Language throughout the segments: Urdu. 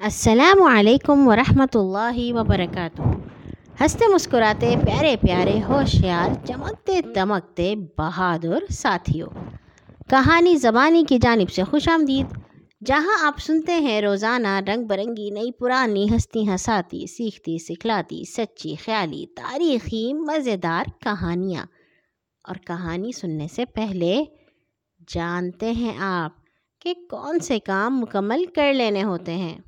السلام علیکم ورحمۃ اللہ وبرکاتہ۔ ہنستے مسکراتے، پیارے پیارے، ہوشیار، چمکتے دمکتے بہادر ساتھیوں۔ کہانی زبانی کی جانب سے خوش آمدید۔ جہاں آپ سنتے ہیں، روزانہ رنگ برنگی، نئی پرانی ہستی ہساتی، سیکھتی، سکھلاتی، سچی خیالی، تاریخی مزیدار کہانیاں۔ اور کہانی سننے سے پہلے جانتے ہیں آپ کہ کون سے کام مکمل کر لینے ہوتے ہیں۔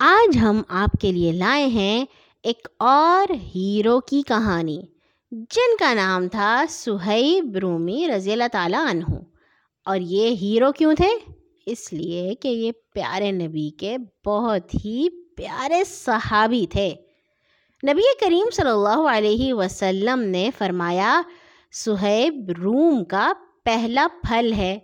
آج ہم آپ کے لیے لائے ہیں ایک اور ہیرو کی کہانی، جن کا نام تھا سہیب رومی رضی اللہ تعالیٰ عنہ۔ اور یہ ہیرو کیوں تھے؟ اس لیے کہ یہ پیارے نبی کے بہت ہی پیارے صحابی تھے۔ نبی کریم صلی اللہ علیہ وسلم نے فرمایا، سہیب روم کا پہلا پھل ہے۔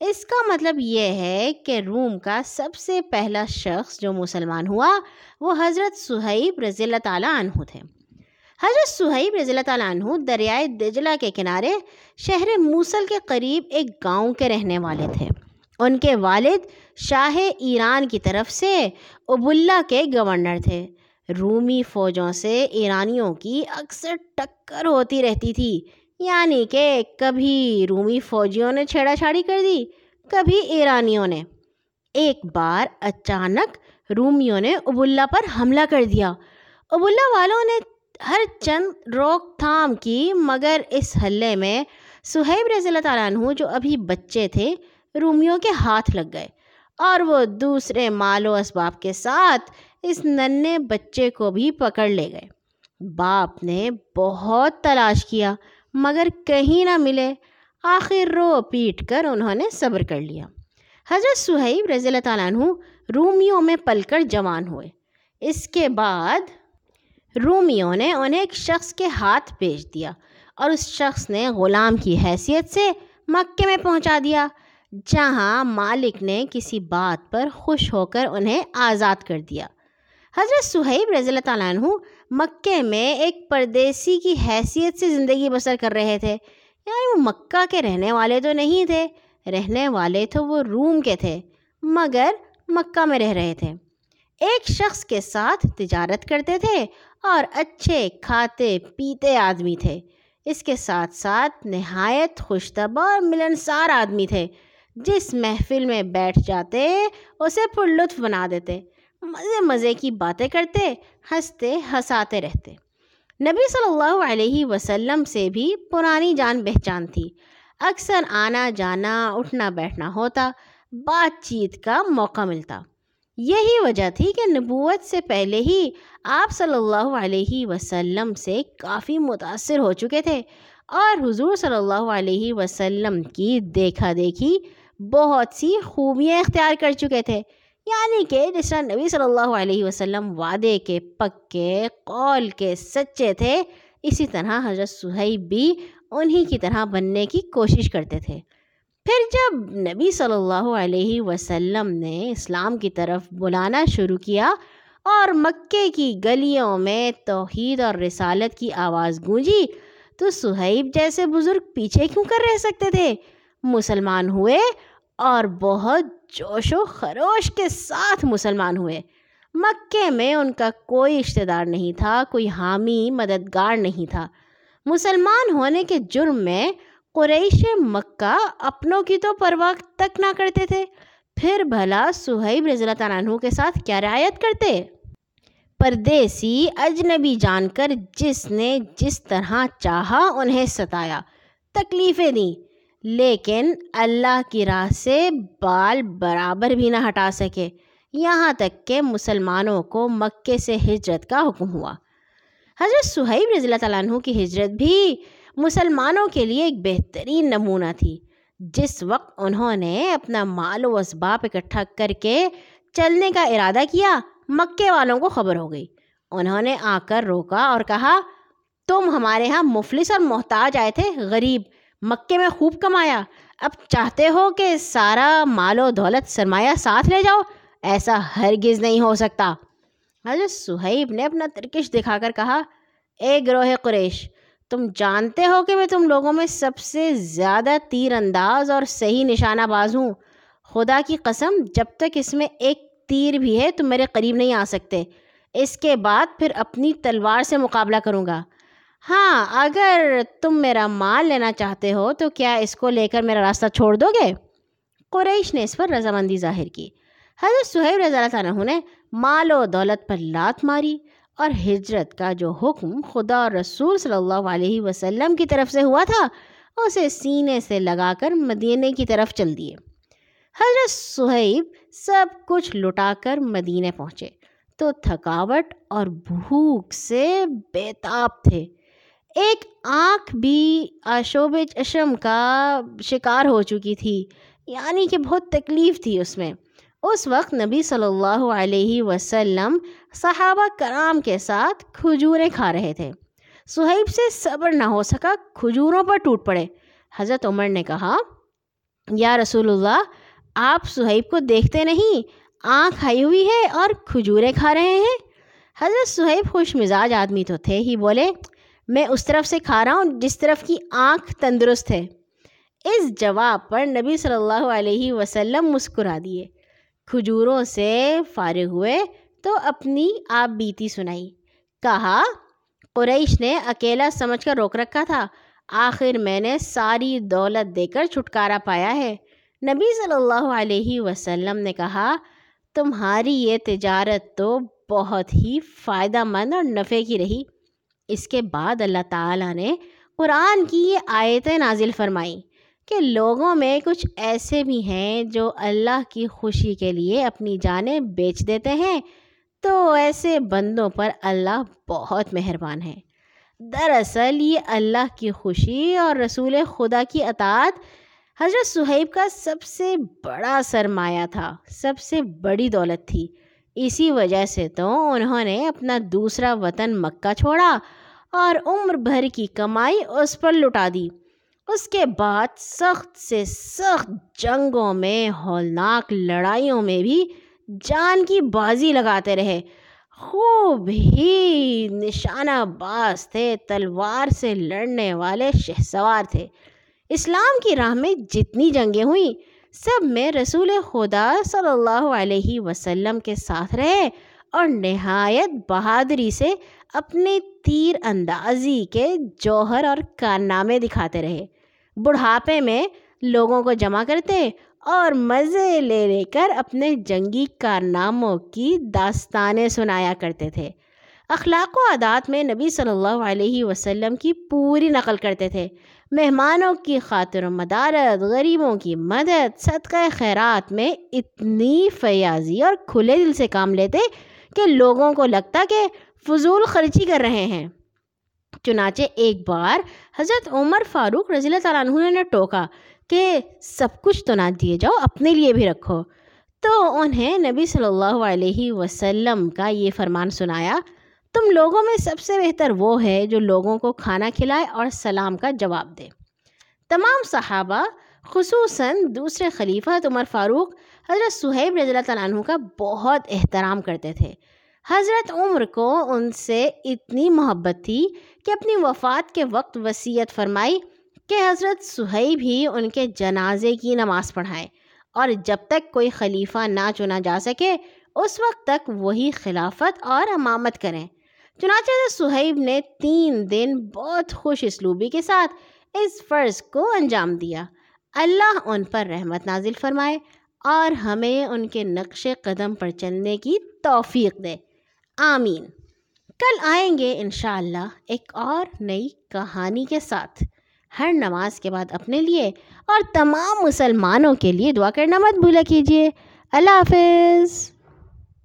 اس کا مطلب یہ ہے کہ روم کا سب سے پہلا شخص جو مسلمان ہوا، وہ حضرت صہیب رضی اللہ تعالیٰ عنہ تھے۔ حضرت صہیب رضی اللہ تعالیٰ عنہ دریائے دجلہ کے کنارے شہر موصل کے قریب ایک گاؤں کے رہنے والے تھے۔ ان کے والد شاہ ایران کی طرف سے ابواللہ کے گورنر تھے۔ رومی فوجوں سے ایرانیوں کی اکثر ٹکر ہوتی رہتی تھی۔ یعنی کہ کبھی رومی فوجیوں نے چھیڑا چھاڑی کر دی، کبھی ایرانیوں نے۔ ایک بار اچانک رومیوں نے ابواللہ پر حملہ کر دیا۔ ابواللہ والوں نے ہر چند روک تھام کی، مگر اس حلے میں سہیب رضی اللہ تعالیٰ عنہ، جو ابھی بچے تھے، رومیوں کے ہاتھ لگ گئے۔ اور وہ دوسرے مال و اسباب کے ساتھ اس ننے بچے کو بھی پکڑ لے گئے۔ باپ نے بہت تلاش کیا۔ مگر کہیں نہ ملے، آخر رو پیٹ کر انہوں نے صبر کر لیا۔ حضرت صہیب رضی اللہ تعالیٰ عنہ رومیوں میں پل کر جوان ہوئے۔ اس کے بعد رومیوں نے انہیں ایک شخص کے ہاتھ بیچ دیا اور اس شخص نے غلام کی حیثیت سے مکے میں پہنچا دیا، جہاں مالک نے کسی بات پر خوش ہو کر انہیں آزاد کر دیا۔ حضرت صہیب رضی اللہ تعالیٰ عنہ مکے میں ایک پردیسی کی حیثیت سے زندگی بسر کر رہے تھے۔ یعنی وہ مکہ کے رہنے والے تو نہیں تھے، رہنے والے تو وہ روم کے تھے، مگر مکہ میں رہ رہے تھے۔ ایک شخص کے ساتھ تجارت کرتے تھے اور اچھے کھاتے پیتے آدمی تھے۔ اس کے ساتھ ساتھ نہایت خوش اور ملنسار آدمی تھے، جس محفل میں بیٹھ جاتے، اسے پر لطف بنا دیتے، مزے مزے کی باتیں کرتے ہنستے، ہنساتے رہتے۔ نبی صلی اللہ علیہ وسلم سے بھی پرانی جان پہچان تھی۔ اکثر آنا، جانا، اٹھنا، بیٹھنا ہوتا، بات چیت کا موقع ملتا۔ یہی وجہ تھی کہ نبوت سے پہلے ہی آپ صلی اللہ علیہ وسلم سے کافی متاثر ہو چکے تھے اور حضور صلی اللہ علیہ وسلم کی دیکھا دیکھی بہت سی خوبیاں اختیار کر چکے تھے۔ یعنی کہ جس طرح نبی صلی اللہ علیہ وسلم وعدے کے پکے، قول کے سچے تھے، اسی طرح حضرت صہیب بھی انہی کی طرح بننے کی کوشش کرتے تھے۔ پھر جب نبی صلی اللہ علیہ وسلم نے اسلام کی طرف بلانا شروع کیا اور مکے کی گلیوں میں توحید اور رسالت کی آواز گونجی، تو صہیب جیسے بزرگ پیچھے کیوں کر رہ سکتے تھے؟ مسلمان ہوئے اور بہت جوش و خروش کے ساتھ مسلمان ہوئے۔ مکے میں ان کا کوئی رشتہ دار نہیں تھا، کوئی حامی، مددگار نہیں تھا۔ مسلمان ہونے کے جرم میں قریش مکہ اپنوں کی تو پرواہ تک نہ کرتے تھے۔ پھر بھلا صہیب رضی اللہ تعالیٰ عنہ کے ساتھ کیا رعایت کرتے؟ پردیسی اجنبی جان کر جس نے جس طرح چاہا انہیں ستایا، تکلیفیں دیں۔ لیکن اللہ کی راہ سے بال برابر بھی نہ ہٹا سکے۔ یہاں تک کہ مسلمانوں کو مکے سے ہجرت کا حکم ہوا۔ حضرت صہیب رضی اللہ تعالیٰ عنہ کی ہجرت بھی مسلمانوں کے لیے ایک بہترین نمونہ تھی۔ جس وقت انہوں نے اپنا مال و اسباب اکٹھا کر کے چلنے کا ارادہ کیا مکے والوں کو خبر ہو گئی۔ انہوں نے آ کر روکا اور کہا، تم ہمارے ہاں مفلس اور محتاج آئے تھے، غریب۔ مکے میں خوب کمایا۔ اب چاہتے ہو کہ سارا مال و دولت سرمایہ ساتھ لے جاؤ؟ ایسا ہرگز نہیں ہو سکتا۔ حضرت صہیب نے اپنا ترکش دکھا کر کہا، اے گروہ قریش، تم جانتے ہو کہ میں تم لوگوں میں سب سے زیادہ تیر انداز اور صحیح نشانہ باز ہوں۔ خدا کی قسم، جب تک اس میں ایک تیر بھی ہے، تم میرے قریب نہیں آ سکتے۔ اس کے بعد پھر اپنی تلوار سے مقابلہ کروں گا۔ ہاں اگر تم میرا مال لینا چاہتے ہو تو کیا اس کو لے کر میرا راستہ چھوڑ دو گے؟ قریش نے اس پر رضامندی ظاہر کی۔ حضرت صہیب رضی اللہ عنہ نے مال و دولت پر لات ماری اور ہجرت کا جو حکم خدا اور رسول صلی اللہ علیہ وسلم کی طرف سے ہوا تھا، اسے سینے سے لگا کر مدینے کی طرف چل دیے۔ حضرت صہیب سب کچھ لٹا کر مدینے پہنچے۔ تو تھکاوٹ اور بھوک سے بےتاب تھے۔ ایک آنکھ بھی آشوب چشم کا شکار ہو چکی تھی یعنی کہ بہت تکلیف تھی اس میں۔ اس وقت نبی صلی اللہ علیہ وسلم صحابہ کرام کے ساتھ کھجوریں کھا رہے تھے۔ صہیب سے صبر نہ ہو سکا، کھجوروں پر ٹوٹ پڑے۔ حضرت عمر نے کہا، یا رسول اللہ، آپ صہیب کو دیکھتے نہیں، آنکھ آئی ہوئی ہے اور کھجوریں کھا رہے ہیں؟ حضرت صہیب خوش مزاج آدمی تو تھے ہی، بولے میں اس طرف سے کھا رہا ہوں جس طرف کی آنکھ تندرست ہے۔ اس جواب پر نبی صلی اللہ علیہ وسلم مسکرا دیے۔ کھجوروں سے فارغ ہوئے تو اپنی آپ بیتی سنائی۔ کہا، قریش نے اکیلا سمجھ کر روک رکھا تھا۔ آخر میں نے ساری دولت دے کر چھٹکارا پایا ہے۔ نبی صلی اللہ علیہ وسلم نے کہا، تمہاری یہ تجارت تو بہت ہی فائدہ مند اور نفع کی رہی۔ اس کے بعد اللہ تعالیٰ نے قرآن کی یہ آیتیں نازل فرمائی کہ لوگوں میں کچھ ایسے بھی ہیں جو اللہ کی خوشی کے لیے اپنی جانیں بیچ دیتے ہیں۔ تو ایسے بندوں پر اللہ بہت مہربان ہے دراصل یہ اللہ کی خوشی اور رسول خدا کی اطاعت حضرت صہیب کا سب سے بڑا سرمایہ تھا، سب سے بڑی دولت تھی۔ اسی وجہ سے تو انہوں نے اپنا دوسرا وطن مکہ چھوڑا۔ اور عمر بھر کی کمائی اس پر لٹا دی۔ اس کے بعد سخت سے سخت جنگوں میں، ہولناک لڑائیوں میں بھی جان کی بازی لگاتے رہے۔ خوب ہی نشانہ باز تھے، تلوار سے لڑنے والے شہ سوار تھے۔ اسلام کی راہ میں جتنی جنگیں ہوئیں، سب میں رسول خدا صلی اللہ علیہ وسلم کے ساتھ رہے۔ اور نہایت بہادری سے اپنے تیر اندازی کے جوہر اور کارنامے دکھاتے رہے۔ بڑھاپے میں لوگوں کو جمع کرتے اور مزے لے لے کر اپنے جنگی کارناموں کی داستانیں سنایا کرتے تھے۔ اخلاق و عادات میں نبی صلی اللہ علیہ وسلم کی پوری نقل کرتے تھے۔ مہمانوں کی خاطر و مدارت، غریبوں کی مدد، صدقہ خیرات میں اتنی فیاضی اور کھلے دل سے کام لیتے کہ لوگوں کو لگتا کہ فضول خرچی کر رہے ہیں۔ چنانچہ ایک بار حضرت عمر فاروق رضی اللہ تعالیٰ عنہ نے ٹوکا کہ سب کچھ تو نہ دیے جاؤ، اپنے لیے بھی رکھو۔ تو انہیں نبی صلی اللہ علیہ وسلم کا یہ فرمان سنایا، تم لوگوں میں سب سے بہتر وہ ہے جو لوگوں کو کھانا کھلائے اور سلام کا جواب دے۔ تمام صحابہ خصوصاً دوسرے خلیفہ عمر فاروق حضرت صہیب رضی اللہ تعالیٰ عنہ کا بہت احترام کرتے تھے۔ حضرت عمر کو ان سے اتنی محبت تھی کہ اپنی وفات کے وقت وصیت فرمائی کہ حضرت صہیب ہی ان کے جنازے کی نماز پڑھائیں اور جب تک کوئی خلیفہ نہ چنا جا سکے، اس وقت تک وہی خلافت اور امامت کریں۔ چنانچہ حضرت صہیب نے تین دن بہت خوش اسلوبی کے ساتھ اس فرض کو انجام دیا۔ اللہ ان پر رحمت نازل فرمائے اور ہمیں ان کے نقش قدم پر چلنے کی توفیق دے۔ آمین۔ کل آئیں گے انشاءاللہ ایک اور نئی کہانی کے ساتھ۔ ہر نماز کے بعد اپنے لیے اور تمام مسلمانوں کے لیے دعا کرنا مت بھولا کیجیے۔ اللہ حافظ۔